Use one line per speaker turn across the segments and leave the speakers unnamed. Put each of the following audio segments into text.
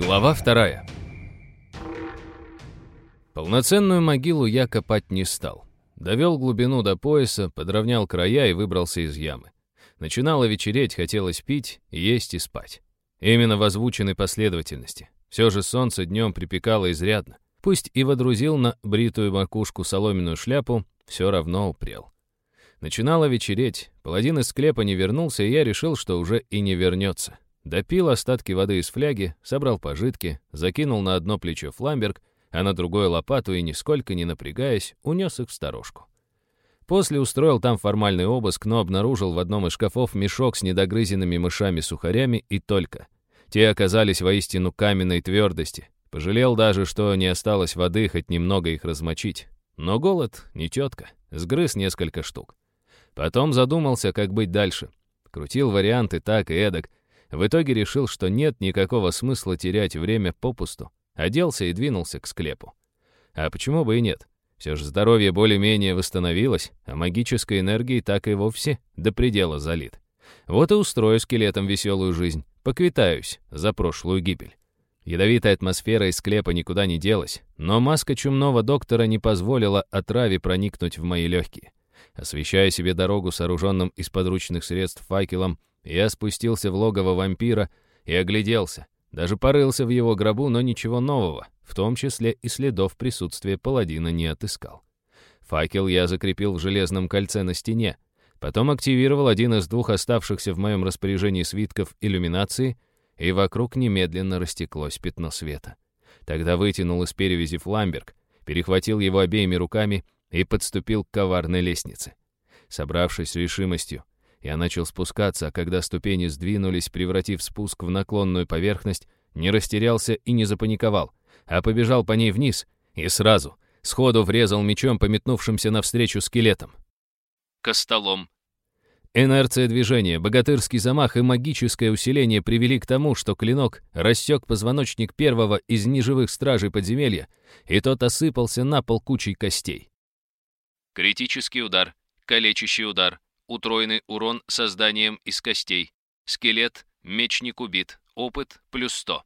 Глава вторая. Полноценную могилу я копать не стал. Довел глубину до пояса, подровнял края и выбрался из ямы. Начинало вечереть, хотелось пить, есть и спать. Именно в озвученной последовательности. Все же солнце днем припекало изрядно. Пусть и водрузил на бритую макушку соломенную шляпу, все равно упрел. Начинало вечереть, паладин из склепа не вернулся, и я решил, что уже и не вернется. Допил остатки воды из фляги, собрал пожитки, закинул на одно плечо фламберг, а на другое лопату и, нисколько не напрягаясь, унес их в сторожку. После устроил там формальный обыск, но обнаружил в одном из шкафов мешок с недогрызенными мышами-сухарями и только. Те оказались воистину каменной твердости. Пожалел даже, что не осталось воды хоть немного их размочить. Но голод не тетка, сгрыз несколько штук. Потом задумался, как быть дальше. Крутил варианты так и эдак, в итоге решил, что нет никакого смысла терять время попусту. Оделся и двинулся к склепу. А почему бы и нет? Все же здоровье более-менее восстановилось, а магической энергии так и вовсе до предела залит. Вот и устрою скелетом веселую жизнь, поквитаюсь за прошлую гибель. Ядовитая атмосфера из склепа никуда не делась, но маска чумного доктора не позволила отраве проникнуть в мои легкие. Освещая себе дорогу сооруженным из подручных средств факелом, я спустился в логово вампира и огляделся. Даже порылся в его гробу, но ничего нового, в том числе и следов присутствия паладина не отыскал. Факел я закрепил в железном кольце на стене, потом активировал один из двух оставшихся в моем распоряжении свитков иллюминации, и вокруг немедленно растеклось пятно света. Тогда вытянул из перевязи фламберг, перехватил его обеими руками и подступил к коварной лестнице. Собравшись решимостью, я начал спускаться, а когда ступени сдвинулись, превратив спуск в наклонную поверхность, не растерялся и не запаниковал, а побежал по ней вниз и сразу, сходу врезал мечом по метнувшимся навстречу скелетам. Костолом. Инерция движения, богатырский замах и магическое усиление привели к тому, что клинок рассек позвоночник первого из неживых стражей подземелья, и тот осыпался на пол кучей костей. Критический удар, калечащий удар, утроенный урон созданием из костей. Скелет, мечник убит, опыт плюс 100.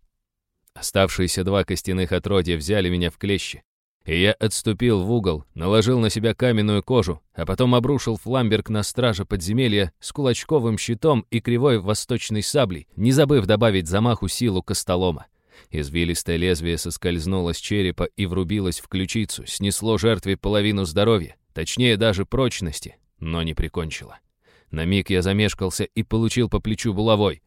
Оставшиеся два костяных отродья взяли меня в клещи. И я отступил в угол, наложил на себя каменную кожу, а потом обрушил фламберг на стража подземелья с кулачковым щитом и кривой восточной саблей, не забыв добавить замаху силу костолома. Извилистое лезвие соскользнуло с черепа и врубилось в ключицу, снесло жертве половину здоровья, точнее даже прочности, но не прикончила. На миг я замешкался и получил по плечу булавой.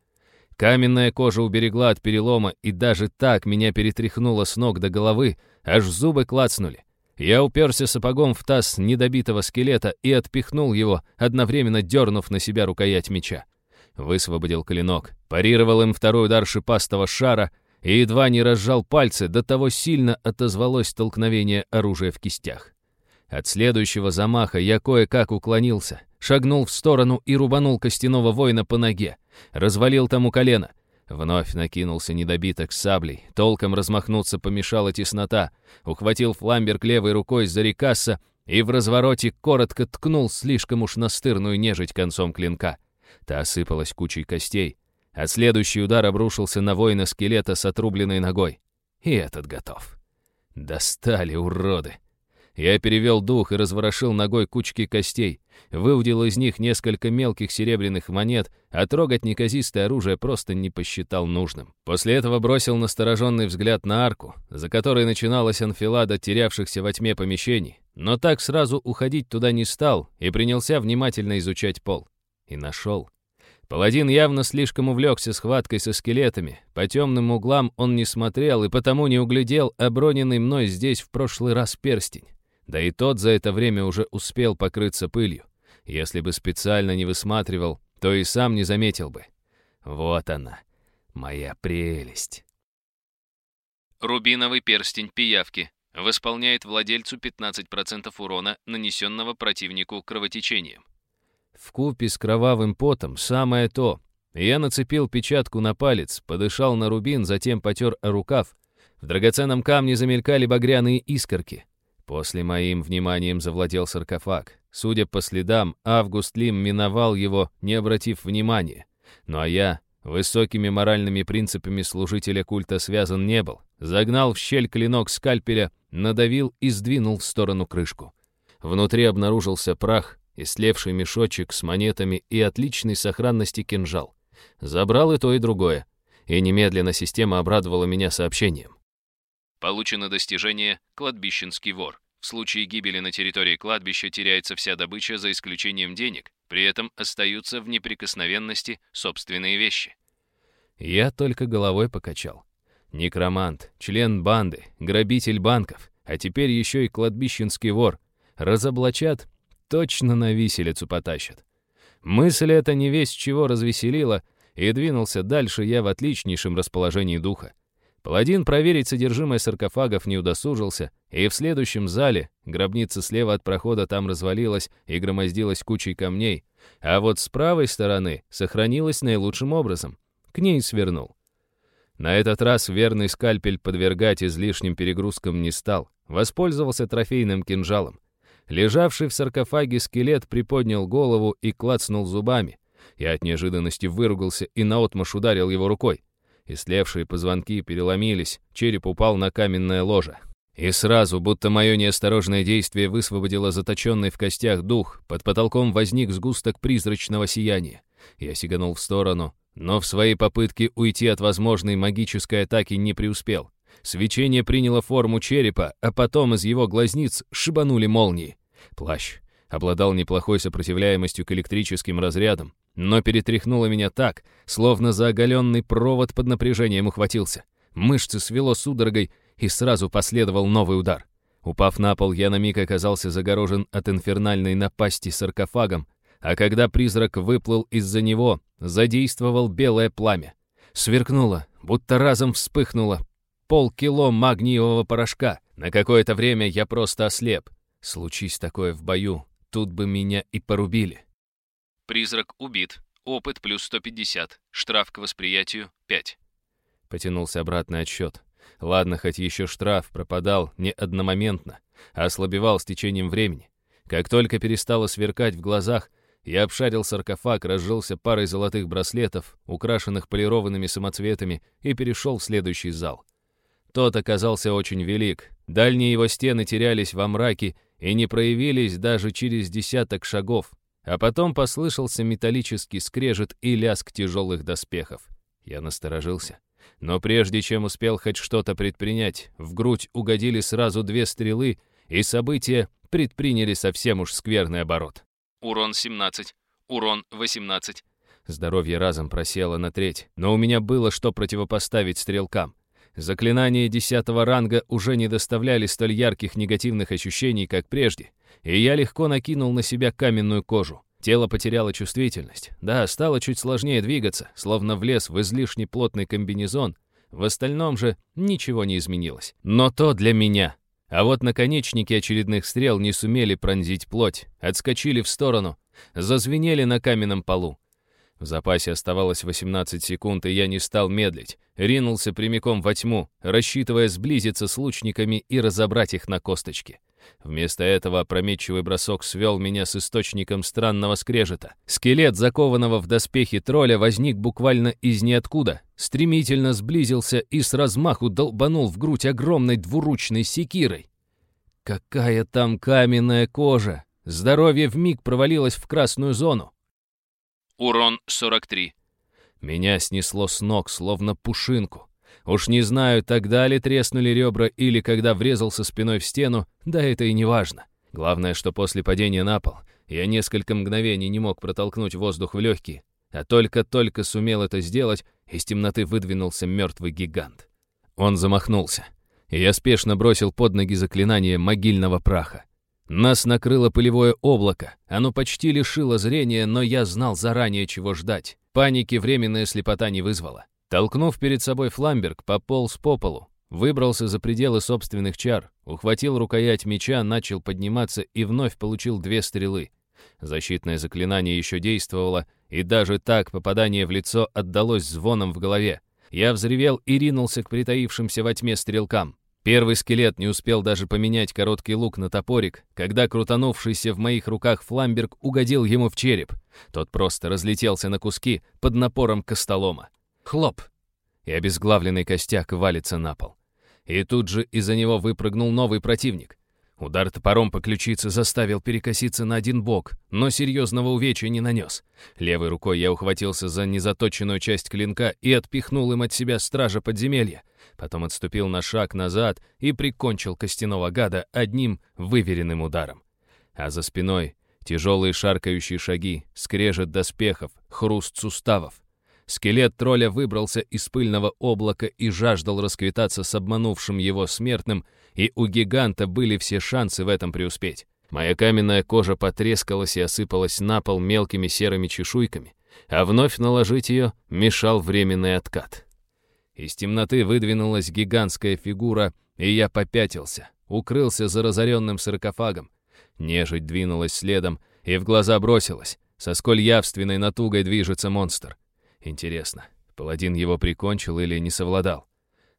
Каменная кожа уберегла от перелома, и даже так меня перетряхнуло с ног до головы, аж зубы клацнули. Я уперся сапогом в таз недобитого скелета и отпихнул его, одновременно дернув на себя рукоять меча. Высвободил клинок, парировал им второй удар шипастого шара и едва не разжал пальцы, до того сильно отозвалось столкновение оружия в кистях. От следующего замаха я кое-как уклонился, шагнул в сторону и рубанул костяного воина по ноге. Развалил тому колено. Вновь накинулся недобиток с саблей. Толком размахнуться помешала теснота. Ухватил фламберг левой рукой за рекасса и в развороте коротко ткнул слишком уж настырную нежить концом клинка. Та осыпалась кучей костей, а следующий удар обрушился на воина скелета с отрубленной ногой. И этот готов. Достали, уроды! Я перевел дух и разворошил ногой кучки костей, выудил из них несколько мелких серебряных монет, а трогать неказистое оружие просто не посчитал нужным. После этого бросил настороженный взгляд на арку, за которой начиналась анфилада терявшихся во тьме помещений, но так сразу уходить туда не стал и принялся внимательно изучать пол. И нашел. Паладин явно слишком увлекся схваткой со скелетами. По темным углам он не смотрел и потому не углядел оброненный мной здесь в прошлый раз перстень. Да и тот за это время уже успел покрыться пылью. Если бы специально не высматривал, то и сам не заметил бы. Вот она, моя прелесть. Рубиновый перстень пиявки восполняет владельцу 15% урона, нанесенного противнику кровотечением. В купе с кровавым потом самое то. Я нацепил печатку на палец, подышал на рубин, затем потер рукав. В драгоценном камне замелькали багряные искорки. После моим вниманием завладел саркофаг. Судя по следам, Август Лим миновал его, не обратив внимания. Ну а я Высокими моральными принципами служителя культа связан не был. Загнал в щель клинок скальпеля, надавил и сдвинул в сторону крышку. Внутри обнаружился прах, истлевший мешочек с монетами и отличной сохранности кинжал. Забрал и то, и другое. И немедленно система обрадовала меня сообщением. Получено достижение «Кладбищенский вор». В случае гибели на территории кладбища теряется вся добыча за исключением денег, при этом остаются в неприкосновенности собственные вещи. Я только головой покачал. Некромант, член банды, грабитель банков, а теперь еще и кладбищенский вор. Разоблачат, точно на виселицу потащат. Мысль эта не весь чего развеселила, и двинулся дальше я в отличнейшем расположении духа. Паладин проверить содержимое саркофагов не удосужился, и в следующем зале, гробница слева от прохода там развалилась и громоздилась кучей камней, а вот с правой стороны сохранилась наилучшим образом. К ней свернул. На этот раз верный скальпель подвергать излишним перегрузкам не стал, воспользовался трофейным кинжалом. Лежавший в саркофаге скелет приподнял голову и клацнул зубами. Я от неожиданности выругался и наотмашь ударил его рукой. Истлевшие позвонки переломились, череп упал на каменное ложе. И сразу, будто мое неосторожное действие высвободило заточенный в костях дух, под потолком возник сгусток призрачного сияния. Я сиганул в сторону, но в своей попытке уйти от возможной магической атаки не преуспел. Свечение приняло форму черепа, а потом из его глазниц шибанули молнии. Плащ обладал неплохой сопротивляемостью к электрическим разрядам, но перетряхнуло меня так, словно за оголенный провод под напряжением ухватился. Мышцы свело судорогой, и сразу последовал новый удар. Упав на пол, я на миг оказался загорожен от инфернальной напасти саркофагом, а когда призрак выплыл из-за него, задействовал белое пламя. Сверкнуло, будто разом вспыхнуло. Полкило магниевого порошка. На какое-то время я просто ослеп. Случись такое в бою, тут бы меня и порубили. Призрак убит. Опыт плюс 150. Штраф к восприятию 5. Потянулся обратный отсчет. Ладно, хоть еще штраф пропадал не одномоментно, а ослабевал с течением времени. Как только перестало сверкать в глазах, я обшарил саркофаг, разжился парой золотых браслетов, украшенных полированными самоцветами, и перешел в следующий зал. Тот оказался очень велик. Дальние его стены терялись во мраке и не проявились даже через десяток шагов, а потом послышался металлический скрежет и лязг тяжелых доспехов. Я насторожился. Но прежде чем успел хоть что-то предпринять, в грудь угодили сразу две стрелы, и события предприняли совсем уж скверный оборот. Урон 17, урон 18. Здоровье разом просело на треть, но у меня было что противопоставить стрелкам. Заклинания десятого ранга уже не доставляли столь ярких негативных ощущений, как прежде, и я легко накинул на себя каменную кожу. Тело потеряло чувствительность. Да, стало чуть сложнее двигаться, словно влез в излишне плотный комбинезон. В остальном же ничего не изменилось. Но то для меня. А вот наконечники очередных стрел не сумели пронзить плоть, отскочили в сторону, зазвенели на каменном полу. В запасе оставалось 18 секунд, и я не стал медлить. Ринулся прямиком во тьму, рассчитывая сблизиться с лучниками и разобрать их на косточки. Вместо этого опрометчивый бросок свел меня с источником странного скрежета. Скелет, закованного в доспехи тролля, возник буквально из ниоткуда, стремительно сблизился и с размаху долбанул в грудь огромной двуручной секирой. Какая там каменная кожа! Здоровье вмиг провалилось в красную зону. Урон 43. Меня снесло с ног, словно пушинку. Уж не знаю, тогда ли треснули ребра или когда врезался спиной в стену, да это и не важно. Главное, что после падения на пол я несколько мгновений не мог протолкнуть воздух в легкие, а только-только сумел это сделать, из темноты выдвинулся мертвый гигант. Он замахнулся, и я спешно бросил под ноги заклинание могильного праха. Нас накрыло пылевое облако, оно почти лишило зрения, но я знал заранее, чего ждать. Паники временная слепота не вызвала. Толкнув перед собой фламберг, пополз по полу, выбрался за пределы собственных чар, ухватил рукоять меча, начал подниматься и вновь получил две стрелы. Защитное заклинание еще действовало, и даже так попадание в лицо отдалось звоном в голове. Я взревел и ринулся к притаившимся во тьме стрелкам. Первый скелет не успел даже поменять короткий лук на топорик, когда крутанувшийся в моих руках фламберг угодил ему в череп. Тот просто разлетелся на куски под напором костолома. Хлоп! И обезглавленный костяк валится на пол. И тут же из-за него выпрыгнул новый противник. Удар топором по ключице заставил перекоситься на один бок, но серьезного увечья не нанес. Левой рукой я ухватился за незаточенную часть клинка и отпихнул им от себя стража подземелья. Потом отступил на шаг назад и прикончил костяного гада одним выверенным ударом. А за спиной тяжелые шаркающие шаги, скрежет доспехов, хруст суставов. Скелет тролля выбрался из пыльного облака и жаждал расквитаться с обманувшим его смертным, и у гиганта были все шансы в этом преуспеть. Моя каменная кожа потрескалась и осыпалась на пол мелкими серыми чешуйками, а вновь наложить ее мешал временный откат. Из темноты выдвинулась гигантская фигура, и я попятился, укрылся за разоренным саркофагом. Нежить двинулась следом, и в глаза бросилась, со сколь явственной натугой движется монстр. Интересно, паладин его прикончил или не совладал?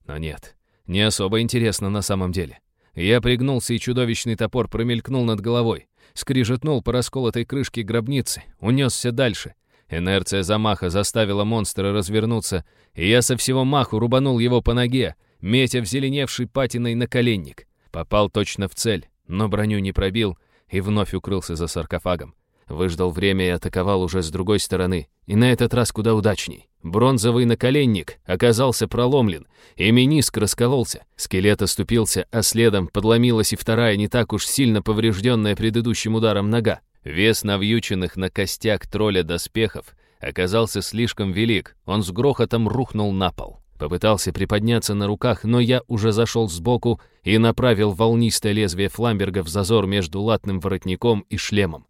Но нет, не особо интересно на самом деле. Я пригнулся, и чудовищный топор промелькнул над головой, скрижетнул по расколотой крышке гробницы, унесся дальше. Инерция замаха заставила монстра развернуться, и я со всего маху рубанул его по ноге, метя в зеленевший патиной наколенник. Попал точно в цель, но броню не пробил и вновь укрылся за саркофагом. Выждал время и атаковал уже с другой стороны. И на этот раз куда удачней. Бронзовый наколенник оказался проломлен, и миниск раскололся. Скелет оступился, а следом подломилась и вторая, не так уж сильно поврежденная предыдущим ударом нога. Вес навьюченных на костяк тролля доспехов оказался слишком велик, он с грохотом рухнул на пол. Попытался приподняться на руках, но я уже зашел сбоку и направил волнистое лезвие фламберга в зазор между латным воротником и шлемом.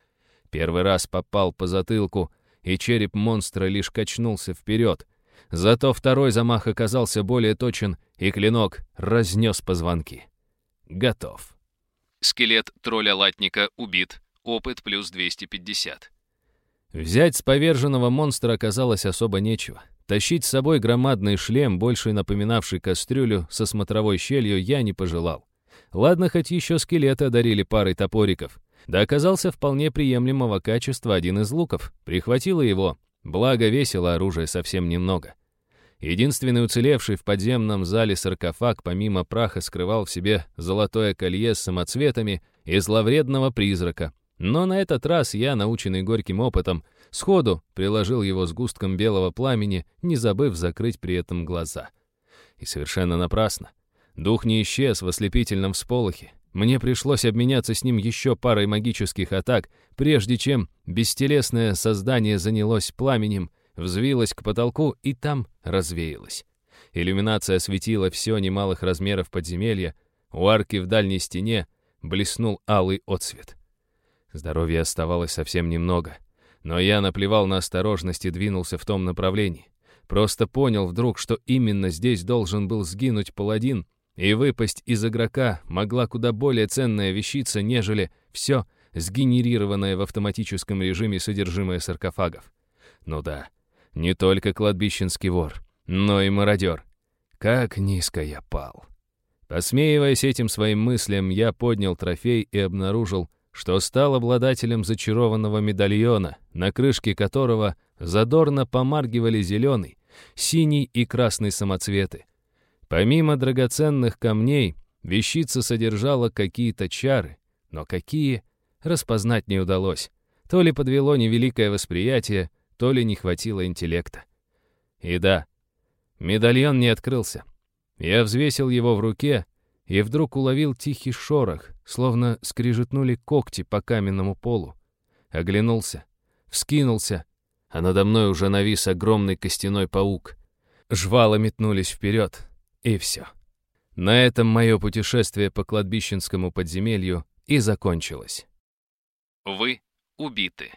Первый раз попал по затылку, и череп монстра лишь качнулся вперед. Зато второй замах оказался более точен, и клинок разнес позвонки. Готов. Скелет тролля-латника убит. Опыт плюс 250. Взять с поверженного монстра оказалось особо нечего. Тащить с собой громадный шлем, больше напоминавший кастрюлю со смотровой щелью, я не пожелал. Ладно, хоть еще скелеты одарили парой топориков. Да оказался вполне приемлемого качества один из луков. Прихватило его, благо весило оружие совсем немного. Единственный уцелевший в подземном зале саркофаг помимо праха скрывал в себе золотое колье с самоцветами и зловредного призрака. Но на этот раз я, наученный горьким опытом, сходу приложил его с густком белого пламени, не забыв закрыть при этом глаза. И совершенно напрасно. Дух не исчез в ослепительном всполохе, мне пришлось обменяться с ним еще парой магических атак, прежде чем бестелесное создание занялось пламенем, взвилось к потолку и там развеялось. Иллюминация осветила все немалых размеров подземелья, у арки в дальней стене блеснул алый отсвет. Здоровья оставалось совсем немного, но я наплевал на осторожность и двинулся в том направлении. Просто понял вдруг, что именно здесь должен был сгинуть паладин, и выпасть из игрока могла куда более ценная вещица, нежели все сгенерированное в автоматическом режиме содержимое саркофагов. Ну да, не только кладбищенский вор, но и мародер. Как низко я пал. Посмеиваясь этим своим мыслям, я поднял трофей и обнаружил, что стал обладателем зачарованного медальона, на крышке которого задорно помаргивали зеленый, синий и красный самоцветы, Помимо драгоценных камней, вещица содержала какие-то чары, но какие, распознать не удалось. То ли подвело невеликое восприятие, то ли не хватило интеллекта. И да, медальон не открылся. Я взвесил его в руке и вдруг уловил тихий шорох, словно скрижетнули когти по каменному полу. Оглянулся, вскинулся, а надо мной уже навис огромный костяной паук. Жвала метнулись вперед, и все. На этом мое путешествие по кладбищенскому подземелью и закончилось. Вы убиты.